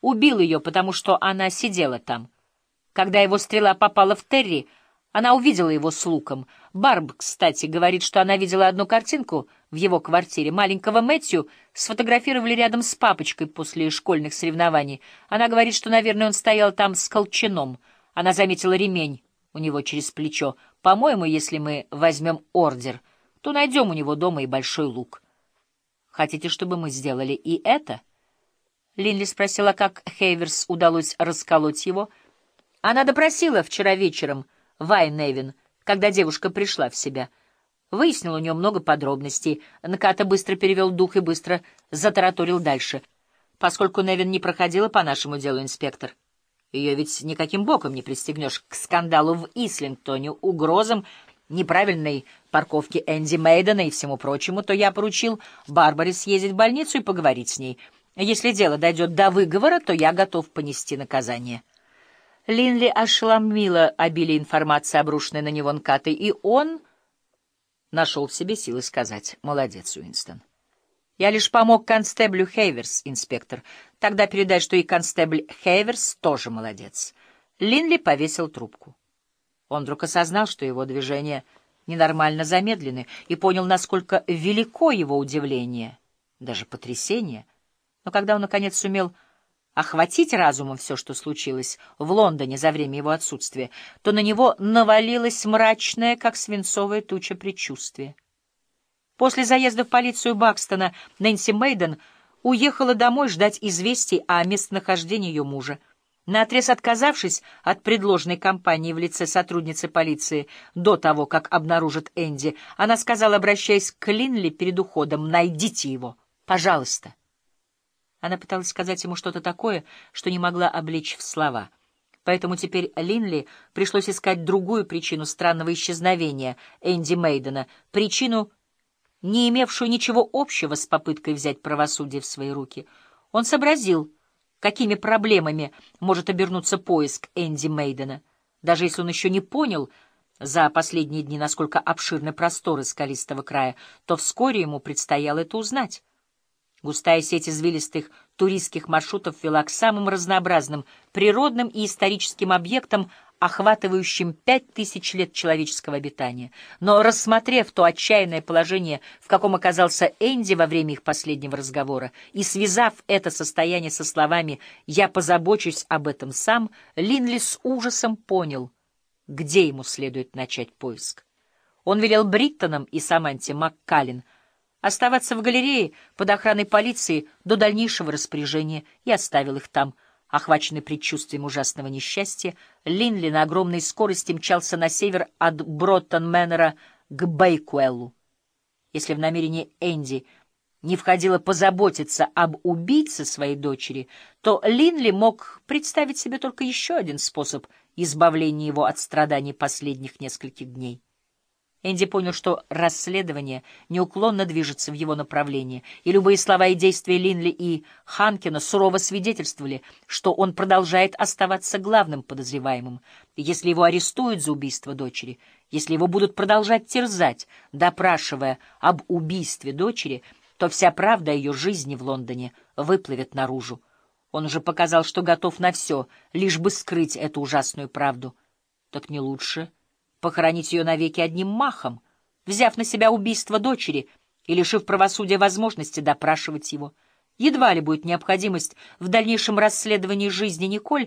убил ее, потому что она сидела там. Когда его стрела попала в Терри, она увидела его с луком. Барб, кстати, говорит, что она видела одну картинку в его квартире. Маленького Мэтью сфотографировали рядом с папочкой после школьных соревнований. Она говорит, что, наверное, он стоял там с колчаном. Она заметила ремень у него через плечо. По-моему, если мы возьмем ордер, то найдем у него дома и большой лук. Хотите, чтобы мы сделали и это? Линли спросила, как Хейверс удалось расколоть его. Она допросила вчера вечером — Вайневин, когда девушка пришла в себя. Выяснил у нее много подробностей. Наката быстро перевел дух и быстро затараторил дальше. Поскольку Невин не проходила по нашему делу, инспектор, ее ведь никаким боком не пристегнешь к скандалу в Ислингтоне, угрозам, неправильной парковке Энди Мейдена и всему прочему, то я поручил Барбаре съездить в больницу и поговорить с ней. Если дело дойдет до выговора, то я готов понести наказание. Линли ошеломила обилие информации, обрушенной на него Нкатой, и он нашел в себе силы сказать «Молодец, Уинстон». «Я лишь помог констеблю Хейверс, инспектор. Тогда передай, что и констебль Хейверс тоже молодец». Линли повесил трубку. Он вдруг осознал, что его движения ненормально замедлены, и понял, насколько велико его удивление, даже потрясение. Но когда он, наконец, сумел охватить разумом все, что случилось в Лондоне за время его отсутствия, то на него навалилось мрачное, как свинцовая туча предчувствие. После заезда в полицию Бакстона Нэнси Мейден уехала домой ждать известий о местонахождении ее мужа. Наотрез отказавшись от предложенной компании в лице сотрудницы полиции до того, как обнаружат Энди, она сказала, обращаясь к Линли перед уходом, «Найдите его, пожалуйста». Она пыталась сказать ему что-то такое, что не могла облечь в слова. Поэтому теперь Линли пришлось искать другую причину странного исчезновения Энди Мейдена, причину, не имевшую ничего общего с попыткой взять правосудие в свои руки. Он сообразил, какими проблемами может обернуться поиск Энди Мейдена. Даже если он еще не понял за последние дни, насколько обширны просторы скалистого края, то вскоре ему предстояло это узнать. Густая сеть извилистых туристских маршрутов вела к самым разнообразным природным и историческим объектам, охватывающим пять тысяч лет человеческого обитания. Но, рассмотрев то отчаянное положение, в каком оказался Энди во время их последнего разговора, и связав это состояние со словами «я позабочусь об этом сам», Линли с ужасом понял, где ему следует начать поиск. Он велел Бриттонам и Саманте Маккалин — оставаться в галерее под охраной полиции до дальнейшего распоряжения и оставил их там. Охваченный предчувствием ужасного несчастья, Линли на огромной скорости мчался на север от Броттон-Мэннера к Бейкуэллу. Если в намерении Энди не входило позаботиться об убийце своей дочери, то Линли мог представить себе только еще один способ избавления его от страданий последних нескольких дней. Энди понял, что расследование неуклонно движется в его направлении, и любые слова и действия Линли и Ханкина сурово свидетельствовали, что он продолжает оставаться главным подозреваемым. Если его арестуют за убийство дочери, если его будут продолжать терзать, допрашивая об убийстве дочери, то вся правда о ее жизни в Лондоне выплывет наружу. Он уже показал, что готов на все, лишь бы скрыть эту ужасную правду. Так не лучше похоронить ее навеки одним махом, взяв на себя убийство дочери и лишив правосудия возможности допрашивать его. Едва ли будет необходимость в дальнейшем расследовании жизни Николь,